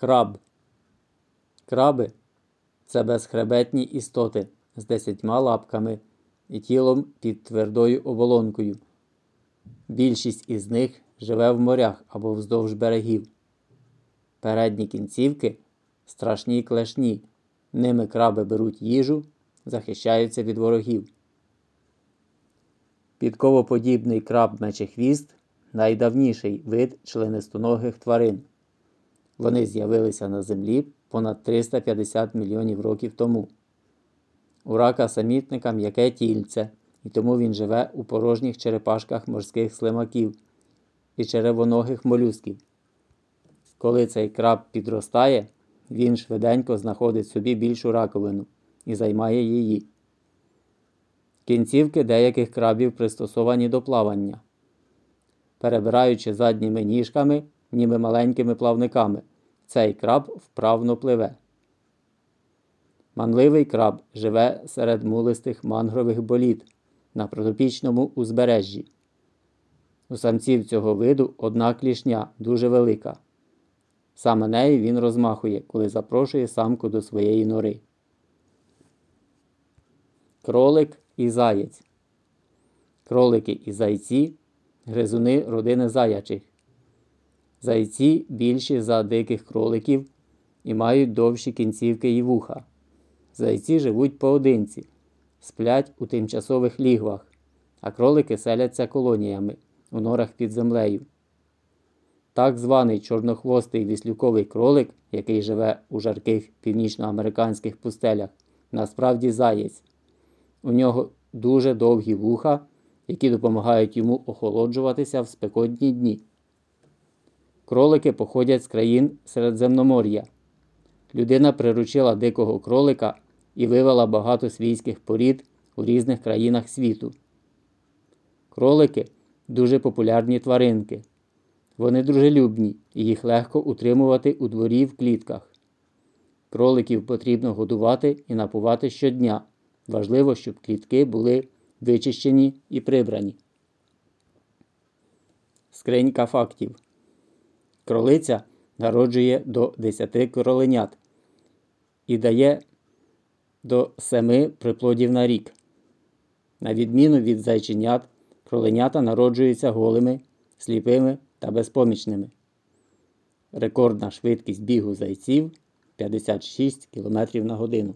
Краб. Краби це безхребетні істоти з десятьма лапками і тілом під твердою оболонкою. Більшість із них живе в морях або вздовж берегів. Передні кінцівки страшні й клешні. Ними краби беруть їжу, захищаються від ворогів. Підковоподібний краб мечехвіст найдавніший вид членистоногих тварин. Вони з'явилися на землі понад 350 мільйонів років тому. У рака самітника м'яке тільце, і тому він живе у порожніх черепашках морських слимаків і черевоногих молюсків. Коли цей краб підростає, він швиденько знаходить собі більшу раковину і займає її. Кінцівки деяких крабів пристосовані до плавання. Перебираючи задніми ніжками, ніби маленькими плавниками, цей краб вправно пливе. Манливий краб живе серед мулистих мангрових боліт на протопічному узбережжі. У самців цього виду одна клішня дуже велика. Саме нею він розмахує, коли запрошує самку до своєї нори. Кролик і заєць. Кролики і зайці гризуни родини заячих. Зайці більші за диких кроликів і мають довші кінцівки і вуха. Зайці живуть поодинці, сплять у тимчасових лігвах, а кролики селяться колоніями у норах під землею. Так званий чорнохвостий віслюковий кролик, який живе у жарких північноамериканських пустелях, насправді заєць. У нього дуже довгі вуха, які допомагають йому охолоджуватися в спекотні дні. Кролики походять з країн Середземномор'я. Людина приручила дикого кролика і вивела багато свійських порід у різних країнах світу. Кролики дуже популярні тваринки. Вони дружелюбні і їх легко утримувати у дворі в клітках. Кроликів потрібно годувати і напувати щодня. Важливо, щоб клітки були вичищені і прибрані. Скринька фактів. Кролиця народжує до 10 кроленят і дає до 7 приплодів на рік. На відміну від зайченят, кроленята народжуються голими, сліпими та безпомічними. Рекордна швидкість бігу зайців 56 км на годину.